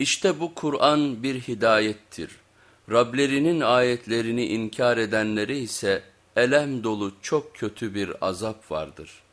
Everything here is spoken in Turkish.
İşte bu Kur'an bir hidayettir. Rablerinin ayetlerini inkar edenleri ise elem dolu çok kötü bir azap vardır.''